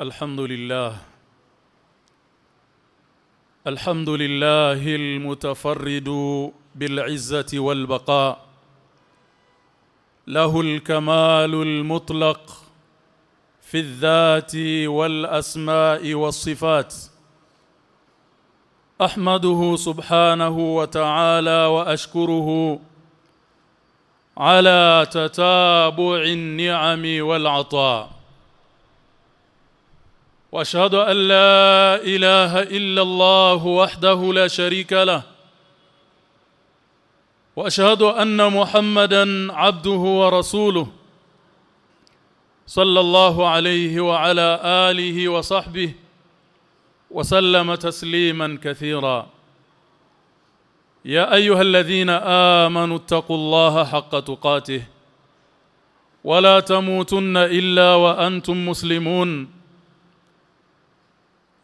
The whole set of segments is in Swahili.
الحمد لله الحمد لله المتفرد بالعزة والبقاء. له الكمال المطلق في الذات والأسماء والصفات. أحمده سبحانه وتعالى وأشكره على تتابع النعم والعطاء. وأشهد أن لا إله إلا الله وحده لا شريك له. وأشهد أن محمدا عبده ورسوله صلى الله عليه وعلى آله وصحبه وسلم تسليما كثيرا. يا أيها الذين آمنوا اتقوا الله حق تقاته ولا تموتن إلا وأنتم مسلمون.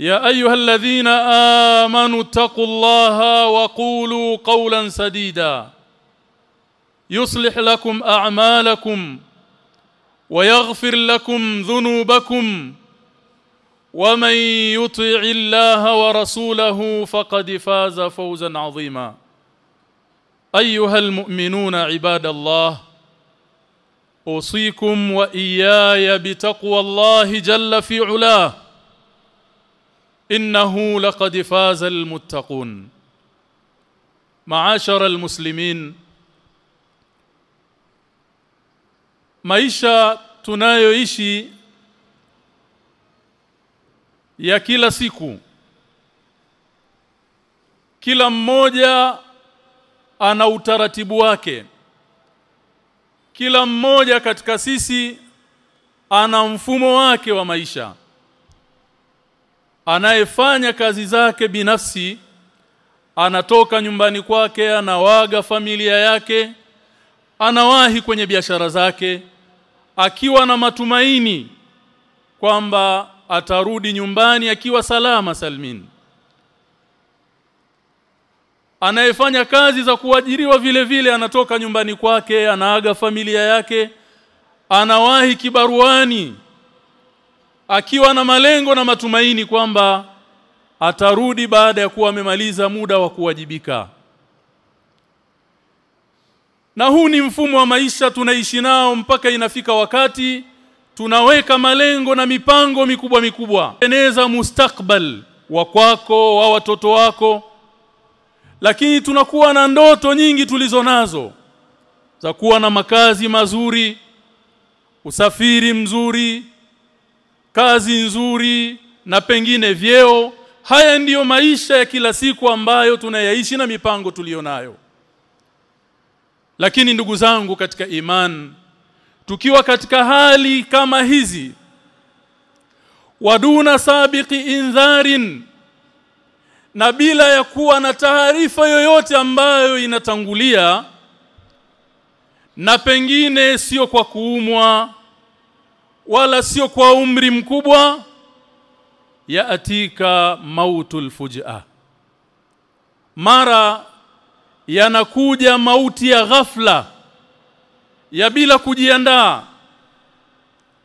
يا أيها الذين آمنوا اتقوا الله وقولوا قولا سديدا. يصلح لكم أعمالكم ويغفر لكم ذنوبكم. ومن يطع الله ورسوله فقد فاز فوزا عظيما. أيها المؤمنون عباد الله أوصيكم وإياي بتقوى الله جل في علاه. innahu laqad faza almuttaqun. Maashara almuslimin. Maisha tunayoishi ya kila siku. Kila mmoja ana utaratibu wake. Kila mmoja katika sisi ana mfumo wake wa maisha anayefanya kazi zake binafsi anatoka nyumbani kwake anawaga familia yake anawahi kwenye biashara zake akiwa na matumaini kwamba atarudi nyumbani akiwa salama salmin. Anayefanya kazi za kuajiriwa vile vile anatoka nyumbani kwake anaaga familia yake anawahi kibaruani akiwa na malengo na matumaini kwamba atarudi baada ya kuwa amemaliza muda wa kuwajibika. Na huu ni mfumo wa maisha tunaishi nao mpaka inafika wakati tunaweka malengo na mipango mikubwa mikubwa. Eneza mustakbal wa kwako wa watoto wako lakini tunakuwa na ndoto nyingi tulizo nazo za kuwa na makazi mazuri usafiri mzuri kazi nzuri na pengine vyeo. Haya ndiyo maisha ya kila siku ambayo tunayaishi na mipango tulionayo lakini ndugu zangu katika iman tukiwa katika hali kama hizi waduna sabiqi indharin na bila ya kuwa na taarifa yoyote ambayo inatangulia na pengine sio kwa kuumwa wala sio kwa umri mkubwa yaatika mautul fujaa mara yanakuja mauti ya ghafla ya bila kujiandaa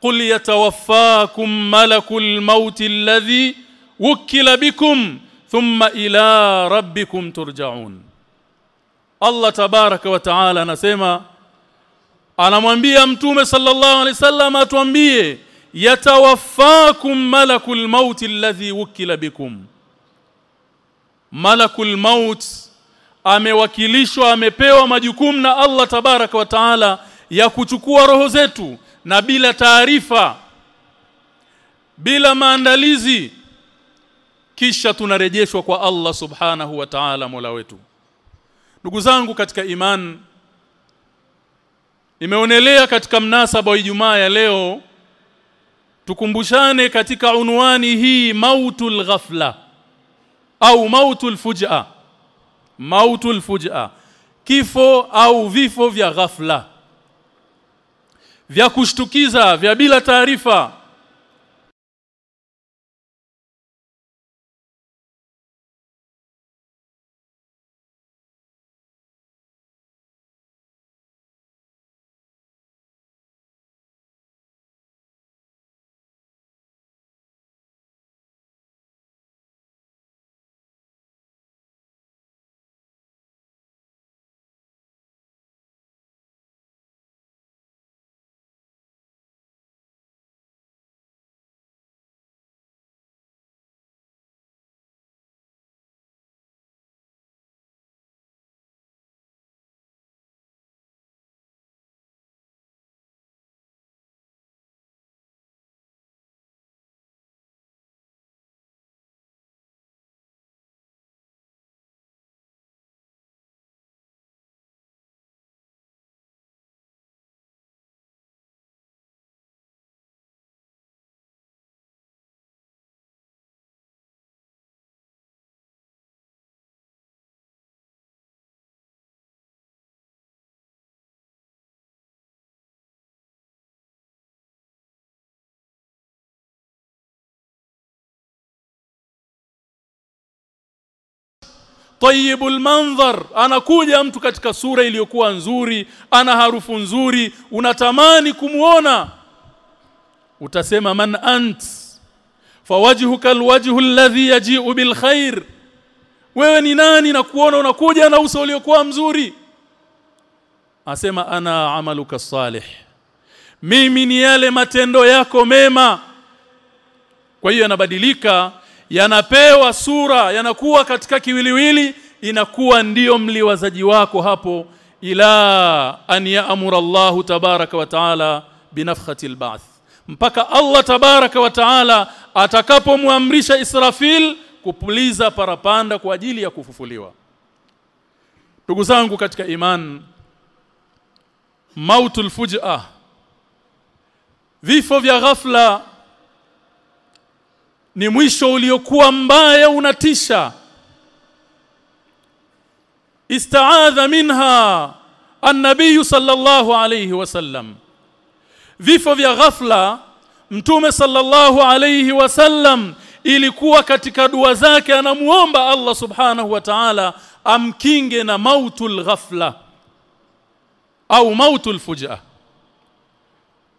qul yatawaffakum malakul maut alladhi wukila bikum thumma ila rabbikum turja'un Allah tabaraka wa taala anasema anamwambia mtume sallallahu alaihi wasallam atuambie yatawaffakum malakul maut alladhi wukila bikum. Malakul maut amewakilishwa amepewa majukumu na Allah tabaraka wa taala ya kuchukua roho zetu na bila taarifa bila maandalizi kisha tunarejeshwa kwa Allah subhanahu wa ta'ala Mola wetu. Ndugu zangu katika iman Nimeonelea katika mnasaba wa Ijumaa ya leo tukumbushane katika unwani hii mautul ghafla au mautul fujaa mautul fujaa kifo au vifo vya ghafla. Vya kushtukiza vya bila taarifa tayyibul manzar anakuja mtu katika sura iliyokuwa nzuri ana harufu nzuri unatamani kumuona. Utasema man ant fawajhuka alwajhu alladhi yaji'u bil khair. Wewe ni nani na kuona unakuja na uso uliokuwa mzuri? Asema ana amaluka salih. Mimi ni yale matendo yako mema. Kwa hiyo yanabadilika yanapewa sura yanakuwa katika kiwiliwili inakuwa ndiyo mliwazaji wako hapo ila an ya'mura Allah tabaraka wa taala binafkhati alba'th. Mpaka Allah tabaraka wa taala atakapomwamrisha Israfil kupuliza parapanda kwa ajili ya kufufuliwa. Ndugu zangu katika iman mautul fujaa vifo vya ghafla ni mwisho uliokuwa mbaya unatisha. Istaadha minha an-nabiy sallallahu alayhi wasallam vifo vya ghafla mtume sallallahu alayhi wasallam ilikuwa katika dua zake anamuomba Allah subhanahu wa ta'ala amkinge na mautul ghafla au mautul fujaa.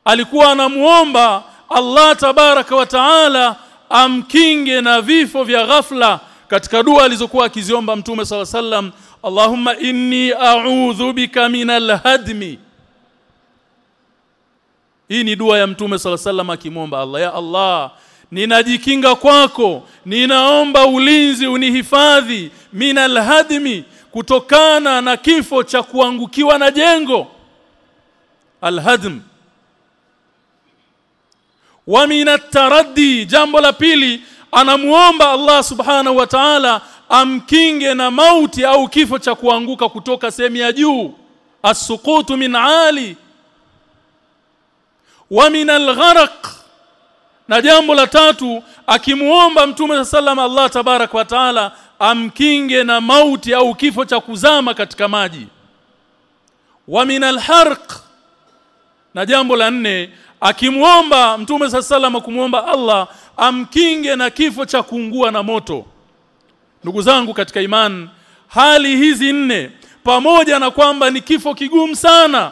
Alikuwa anamuomba Allah tabaraka wa taala amkinge na vifo vya ghafla katika dua alizokuwa akiziomba mtume sala sallam Allahumma inni a'udhu bika minal hadmi. Hii ni dua ya mtume sala sallam akimwomba Allah ya Allah ninajikinga kwako ninaomba ulinzi unihifadhi minal hadmi kutokana na kifo cha kuangukiwa na jengo. Alhadm wa minataraddi jambo la pili anamuomba Allah subhanahu wa ta'ala amkinge na mauti au kifo cha kuanguka kutoka sehemu ya juu. Asukutu min ali wa min algharq. Na jambo la tatu akimuomba mtume sallam Allah tabarak wa taala amkinge na mauti au kifo cha kuzama katika maji. Wa min alharq. Na jambo la nne akimuomba mtume sallam kumuomba Allah amkinge na kifo cha kuungua na moto. Ndugu zangu katika imani hali hizi nne pamoja na kwamba ni kifo kigumu sana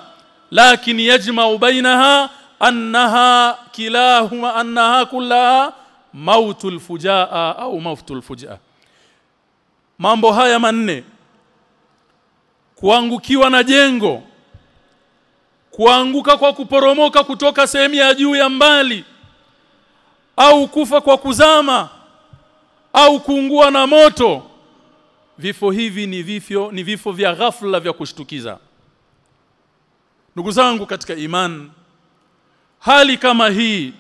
lakini yajma'u bainaha annaha kilahuma annaha kullaha mautul fujaa au mautul fujaa. Mambo haya manne kuangukiwa na jengo kuanguka kwa kuporomoka kutoka sehemu ya juu ya mbali au kufa kwa kuzama au kuungua na moto vifo hivi ni vifo ni vifo vya ghafla vya kushtukiza. Ndugu zangu katika iman hali kama hii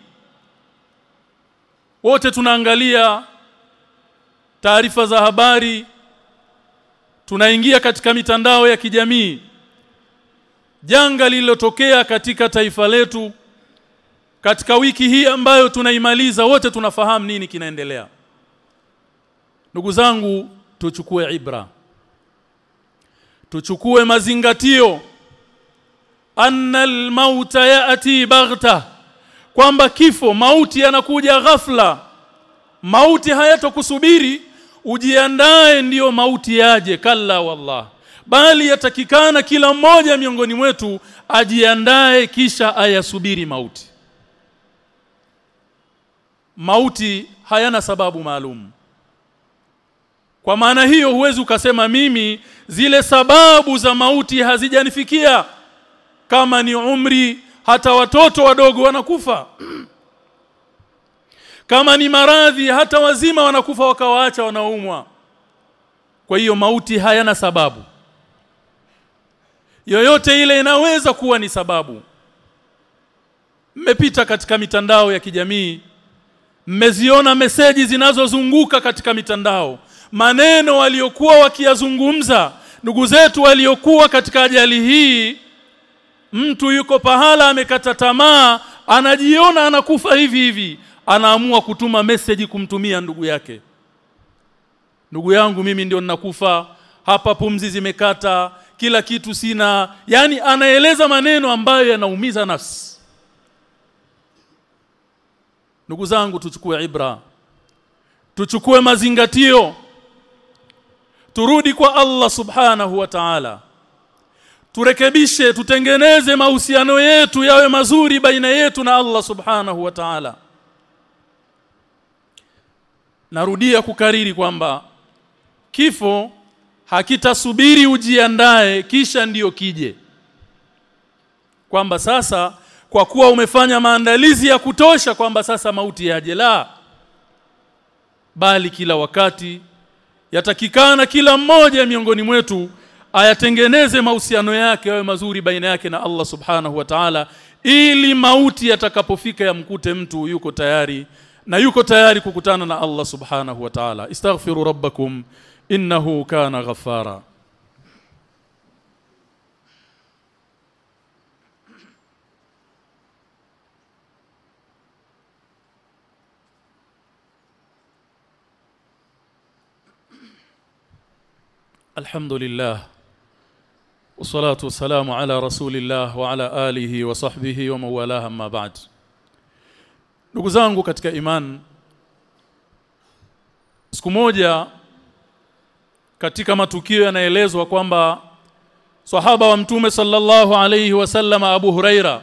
wote tunaangalia taarifa za habari tunaingia katika mitandao ya kijamii janga lililotokea katika taifa letu katika wiki hii ambayo tunaimaliza wote tunafahamu nini kinaendelea. Ndugu zangu tuchukue ibra. Tuchukue mazingatio. Anna almauta yati baghta. Kwamba kifo mauti yanakuja ghafla. Mauti hayatokusubiri. Ujiandae ndiyo mauti yaje. Kalla wallah bali yatakikana kila mmoja miongoni mwetu ajiandae kisha ayasubiri mauti. Mauti hayana sababu maalum. Kwa maana hiyo huwezi ukasema mimi zile sababu za mauti hazijanifikia. Kama ni umri hata watoto wadogo wanakufa. Kama ni maradhi hata wazima wanakufa wakawaacha wanaumwa. Kwa hiyo mauti hayana sababu yoyote ile inaweza kuwa ni sababu. Mmepita katika mitandao ya kijamii. Mmeziona meseji zinazozunguka katika mitandao. Maneno waliokuwa wakiyazungumza. Ndugu zetu waliokuwa katika ajali hii. Mtu yuko pahala amekata tamaa anajiona anakufa hivi hivi. Anaamua kutuma meseji kumtumia ndugu yake. Ndugu yangu mimi ndio ninakufa. Hapa pumzi zimekata kila kitu sina. Yani anaeleza maneno ambayo yanaumiza nafsi. Ndugu zangu tuchukue ibra. Tuchukue mazingatio. Turudi kwa Allah subhanahu wa ta'ala. Turekebishe tutengeneze mahusiano yetu yawe mazuri baina yetu na Allah subhanahu wa ta'ala. Narudia kukariri kwamba kifo hakitasubiri ujiandae kisha ndiyo kije. Kwamba sasa kwa kuwa umefanya maandalizi ya kutosha kwamba sasa mauti yaje la. Bali kila wakati yatakikana kila mmoja miongoni mwetu ayatengeneze mahusiano yake yawe mazuri baina yake na Allah subhanahu wa ta'ala ili mauti yatakapofika yamkute mtu yuko tayari na yuko tayari kukutana na Allah subhanahu wa ta'ala. Istaghfiru rabbakum innahu kana ghaffara الحمد لله والصلاة والسلام على رسول الله وعلى آله وصحبه ومن والاه أما بعد. ndugu zangu katika iman siku moja katika matukio yanaelezwa kwamba sahaba wa mtume sallallahu alayhi wasallam Abu Huraira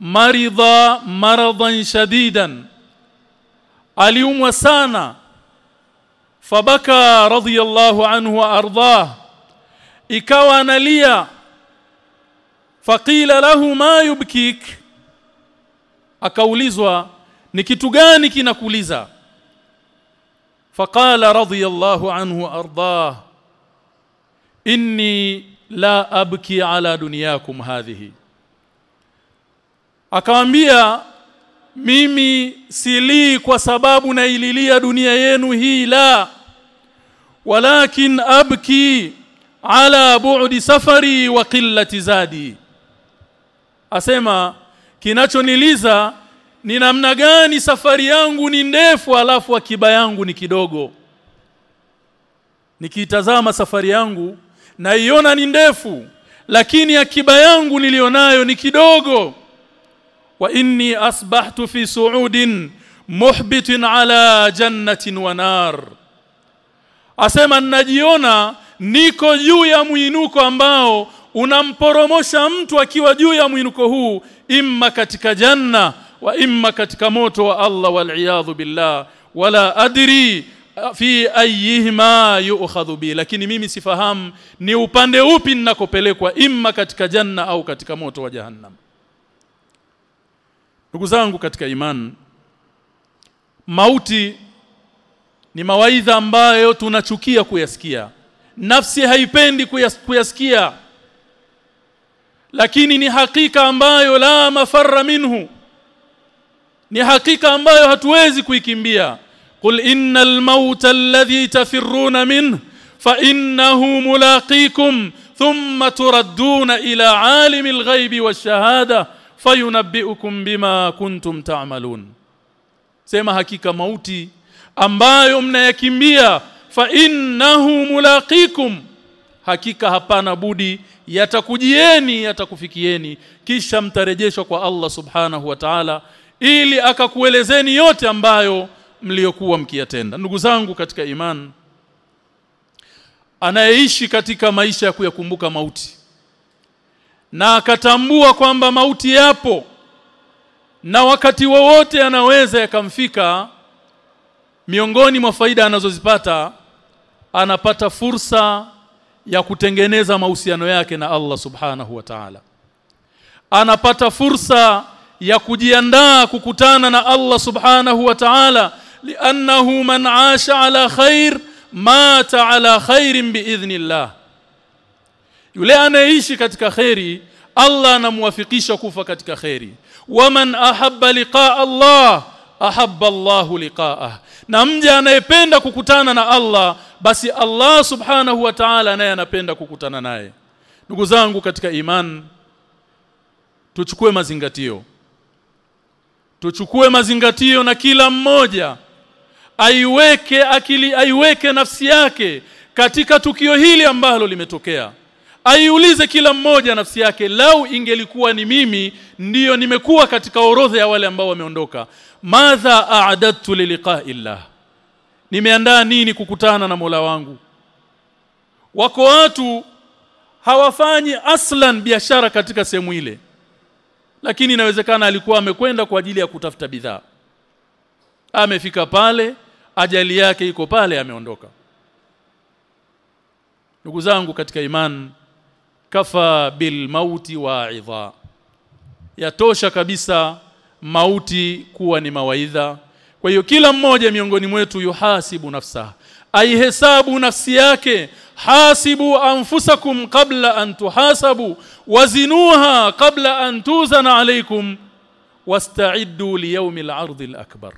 maridha maradan shadidan aliumwa sana. Fabaka radhiyallahu anhu wa ardah ikawa analia. Faqila lahu ma yubkik akaulizwa ni kitu gani kinakuuliza faqala رضي الله عنه ardah inni la abki ala dunyakum hadhihi akamwambia mimi silii kwa sababu naililia dunia yenu hii la walakin abki ala bu'di safari wa qillati zadi. Asema kinachoniliza ni namna gani safari yangu ni ndefu alafu akiba yangu ni kidogo? Nikiitazama safari yangu naiona ni ndefu lakini akiba yangu nilionayo ni kidogo. Wa inni asbahtu fi su'udin muhbitin ala jannatin wa nar. Asema najiona niko juu ya mwinuko ambao unamporomosha mtu akiwa juu ya mwinuko huu imma katika janna wa imma katika moto wa Allah wal billah wala adri fi ayyihima yu'khadhu bi. Lakini mimi sifahamu ni upande upi ninakopelekwa imma katika janna au katika moto wa jahannam. Ndugu zangu katika iman mauti ni mawaidha ambayo tunachukia kuyasikia. Nafsi haipendi kuyas, kuyasikia. Lakini ni hakika ambayo la mafarra minhu ni hakika ambayo hatuwezi kuikimbia. Qul innal mauta alladhi tafirruna min fa innahu mulaqikum thumma turadduna ila alimil ghaibi wash-shahada fayunabbiukum bima kuntum ta'malun. Sema hakika mauti ambayo mnayakimbia fa innahu mulaqikum hakika hapana budi yatakujieni yatakufikieni kisha mtarejeshwa kwa Allah subhanahu wa ta'ala ili akakuelezeni yote ambayo mliokuwa mkiyatenda. Ndugu zangu katika imani anayeishi katika maisha ya kuyakumbuka mauti na akatambua kwamba mauti yapo na wakati wowote anaweza yakamfika miongoni mwa faida anazozipata anapata fursa ya kutengeneza mahusiano yake na Allah subhanahu wa ta'ala. Anapata fursa ya kujiandaa kukutana na Allah subhanahu wa ta'ala li'annahu man 'asha 'ala khair mata 'ala khairin biidhnillah. Yule anayeishi katika khairi Allah anamuwafikisha kufa katika khairi waman ahabba liqaa Allah ahabba Allahu liqaah. Na mja anayependa kukutana na Allah basi Allah subhanahu wa ta'ala naye anapenda kukutana naye. Ndugu zangu katika iman tuchukue mazingatio tuchukue mazingatio na kila mmoja aiweke akili aiweke nafsi yake katika tukio hili ambalo limetokea. Aiulize kila mmoja nafsi yake lau ingelikuwa ni mimi ndiyo nimekuwa katika orodha ya wale ambao wameondoka. Madha a'adadtu liliqa'illah nimeandaa nini kukutana na Mola wangu? Wako watu hawafanyi aslan biashara katika sehemu ile lakini inawezekana alikuwa amekwenda kwa ajili ya kutafuta bidhaa. Amefika pale ajali yake iko pale ameondoka. Ndugu zangu katika iman kafa bil mauti wa'idha yatosha kabisa mauti kuwa ni mawaidha. Kwa hiyo kila mmoja miongoni mwetu yuhasibu nafsa aihesabu nafsi yake hasibu anfusakum qabla an tuhasabu wazinuha qabla an tuzana alaykum wasta'iddu liyawmil 'ardil akbar.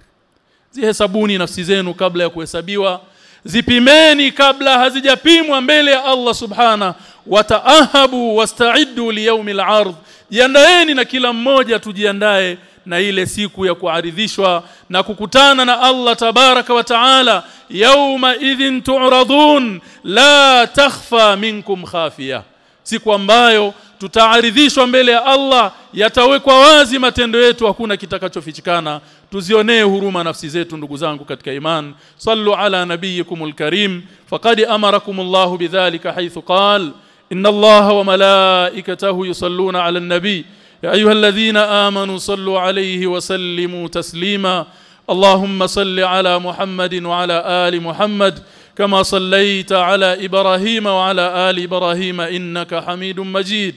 Zihesabuni nafsi zenu kabla ya kuhesabiwa zipimeni kabla hazijapimwa mbele ya Allah subhana wataahabu wasta'iddu liyawmil 'ard jiandaeni na kila mmoja tujiandae na ile siku ya kuaridhishwa na kukutana na Allah tabaraka wa taala yauma idhin tu'radun la takhfa minkum khafiya siku ambayo tutaaridhishwa mbele ya Allah yatawekwa wazi matendo yetu hakuna kitakachofichikana. Tuzionee huruma nafsi zetu ndugu zangu katika iman. Sallu ala nabiyikumul karim faqad amarakumullahu bidhalika haythu qala inna allaha wa malaikatahu yusalluna ala an-nabi يا أيها الذين آمنوا صلوا عليه وسلموا تسليما. اللهم صل على محمد وعلى آل محمد كما صليت على إبراهيم وعلى آل إبراهيم إنك حميد مجيد.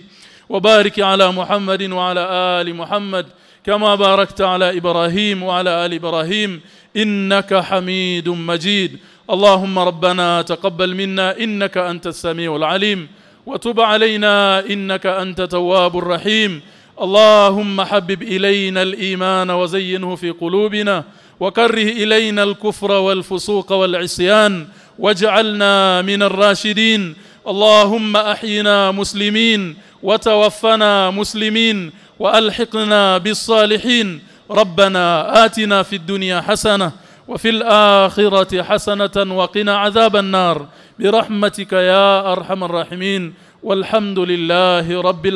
وبارك على محمد وعلى آل محمد كما باركت على إبراهيم وعلى آل إبراهيم إنك حميد مجيد. اللهم ربنا تقبل منا إنك أنت السميع العليم. وتب علينا إنك أنت تواب الرحيم. اللهم حبب إلينا الإيمان وزينه في قلوبنا وكره إلينا الكفر والفسوق والعصيان واجعلنا من الراشدين. اللهم أحينا مسلمين وتوفنا مسلمين وألحقنا بالصالحين. ربنا آتنا في الدنيا حسنة وفي الآخرة حسنة وقنا عذاب النار. برحمتك يا أرحم الراحمين. والحمد لله رب العالمين.